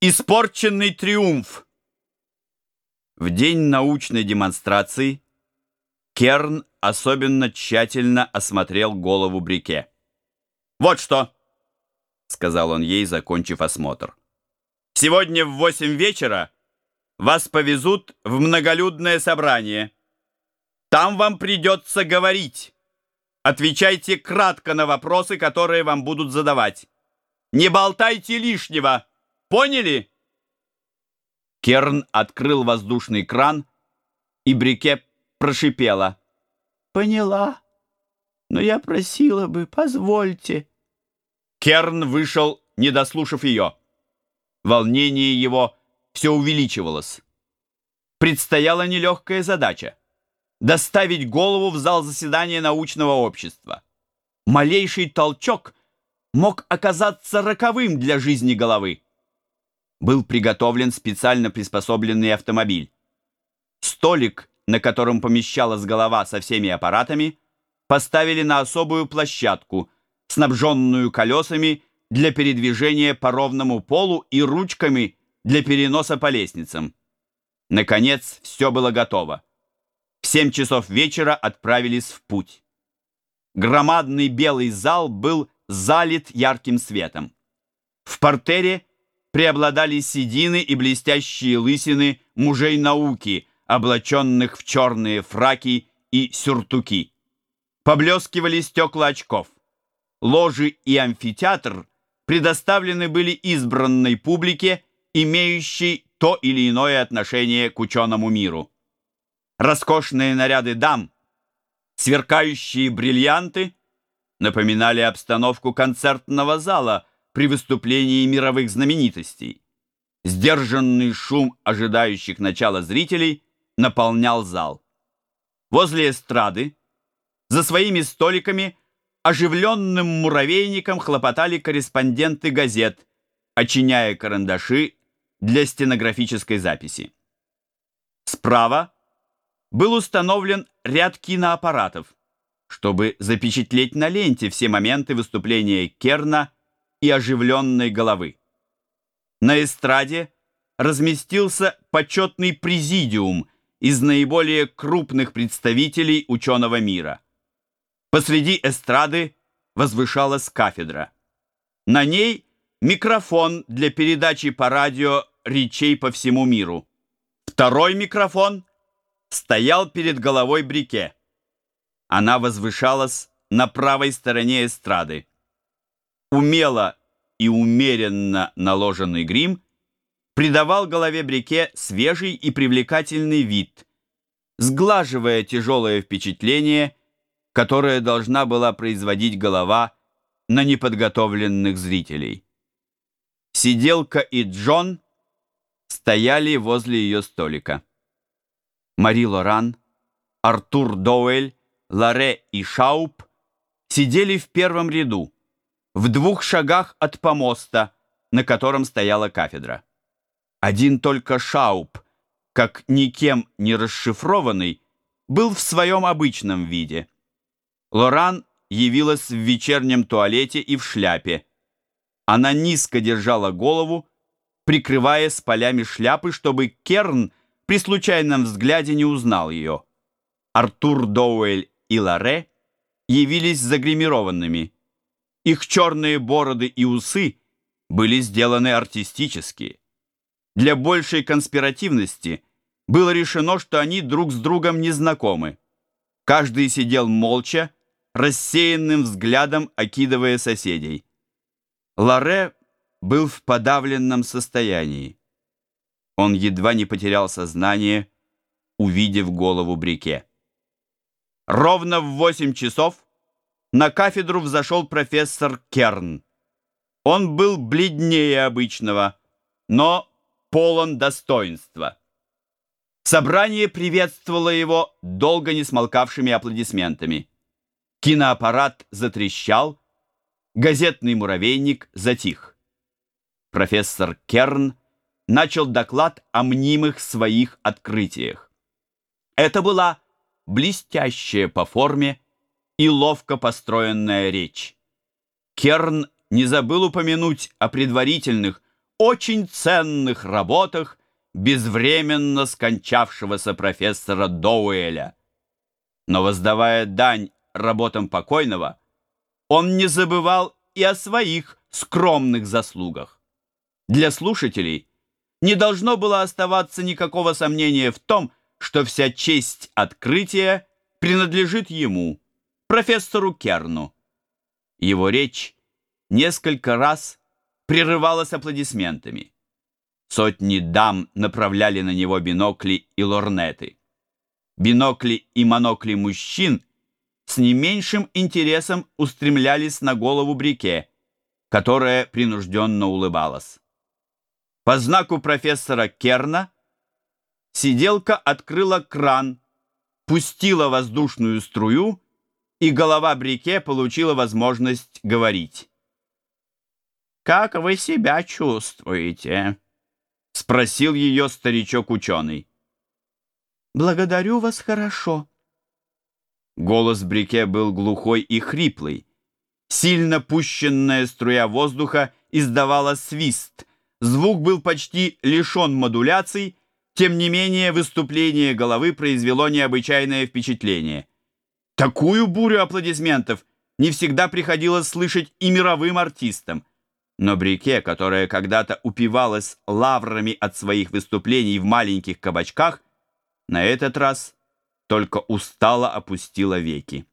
Испорченный триумф. В день научной демонстрации Керн особенно тщательно осмотрел голову Брике. «Вот что!» — сказал он ей, закончив осмотр. «Сегодня в восемь вечера вас повезут в многолюдное собрание. Там вам придется говорить. Отвечайте кратко на вопросы, которые вам будут задавать. Не болтайте лишнего!» Поняли?» Керн открыл воздушный кран, и Брике прошипела. «Поняла, но я просила бы, позвольте». Керн вышел, не дослушав ее. Волнение его все увеличивалось. Предстояла нелегкая задача — доставить голову в зал заседания научного общества. Малейший толчок мог оказаться роковым для жизни головы был приготовлен специально приспособленный автомобиль. Столик, на котором помещалась голова со всеми аппаратами, поставили на особую площадку, снабженную колесами для передвижения по ровному полу и ручками для переноса по лестницам. Наконец, все было готово. В семь часов вечера отправились в путь. Громадный белый зал был залит ярким светом. В портере преобладали седины и блестящие лысины мужей науки, облаченных в черные фраки и сюртуки. Поблескивали стекла очков. Ложи и амфитеатр предоставлены были избранной публике, имеющей то или иное отношение к ученому миру. Роскошные наряды дам, сверкающие бриллианты напоминали обстановку концертного зала – при выступлении мировых знаменитостей. Сдержанный шум ожидающих начала зрителей наполнял зал. Возле эстрады, за своими столиками, оживленным муравейником хлопотали корреспонденты газет, очиняя карандаши для стенографической записи. Справа был установлен ряд киноаппаратов, чтобы запечатлеть на ленте все моменты выступления Керна и оживленной головы. На эстраде разместился почетный президиум из наиболее крупных представителей ученого мира. Посреди эстрады возвышалась кафедра. На ней микрофон для передачи по радио речей по всему миру. Второй микрофон стоял перед головой Брике. Она возвышалась на правой стороне эстрады умело и умеренно наложенный грим придавал голове Брике свежий и привлекательный вид, сглаживая тяжелое впечатление, которое должна была производить голова на неподготовленных зрителей. Сиделка и Джон стояли возле ее столика. Мари Лоран, Артур Доуэль, Ларе и Шауп сидели в первом ряду в двух шагах от помоста, на котором стояла кафедра. Один только Шауп, как никем не расшифрованный, был в своем обычном виде. Лоран явилась в вечернем туалете и в шляпе. Она низко держала голову, прикрывая с полями шляпы, чтобы Керн при случайном взгляде не узнал ее. Артур Доуэль и Ларе явились загримированными. Их черные бороды и усы были сделаны артистически. Для большей конспиративности было решено, что они друг с другом не знакомы. Каждый сидел молча, рассеянным взглядом окидывая соседей. Ларе был в подавленном состоянии. Он едва не потерял сознание, увидев голову Брике. Ровно в восемь часов на кафедру взошел профессор Керн. Он был бледнее обычного, но полон достоинства. Собрание приветствовало его долго не смолкавшими аплодисментами. Киноаппарат затрещал, газетный муравейник затих. Профессор Керн начал доклад о мнимых своих открытиях. Это была блестящая по форме и ловко построенная речь. Керн не забыл упомянуть о предварительных, очень ценных работах безвременно скончавшегося профессора Доуэля. Но воздавая дань работам покойного, он не забывал и о своих скромных заслугах. Для слушателей не должно было оставаться никакого сомнения в том, что вся честь открытия принадлежит ему, профессору Керну. Его речь несколько раз прерывалась аплодисментами. Сотни дам направляли на него бинокли и лорнеты. Бинокли и монокли мужчин с не меньшим интересом устремлялись на голову Брике, которая принужденно улыбалась. По знаку профессора Керна сиделка открыла кран, пустила воздушную струю, и голова Брике получила возможность говорить. «Как вы себя чувствуете?» — спросил ее старичок-ученый. «Благодарю вас хорошо». Голос Брике был глухой и хриплый. Сильно пущенная струя воздуха издавала свист. Звук был почти лишен модуляций, тем не менее выступление головы произвело необычайное впечатление. Такую бурю аплодисментов не всегда приходилось слышать и мировым артистам. Но Брике, которая когда-то упивалась лаврами от своих выступлений в маленьких кабачках, на этот раз только устало опустила веки.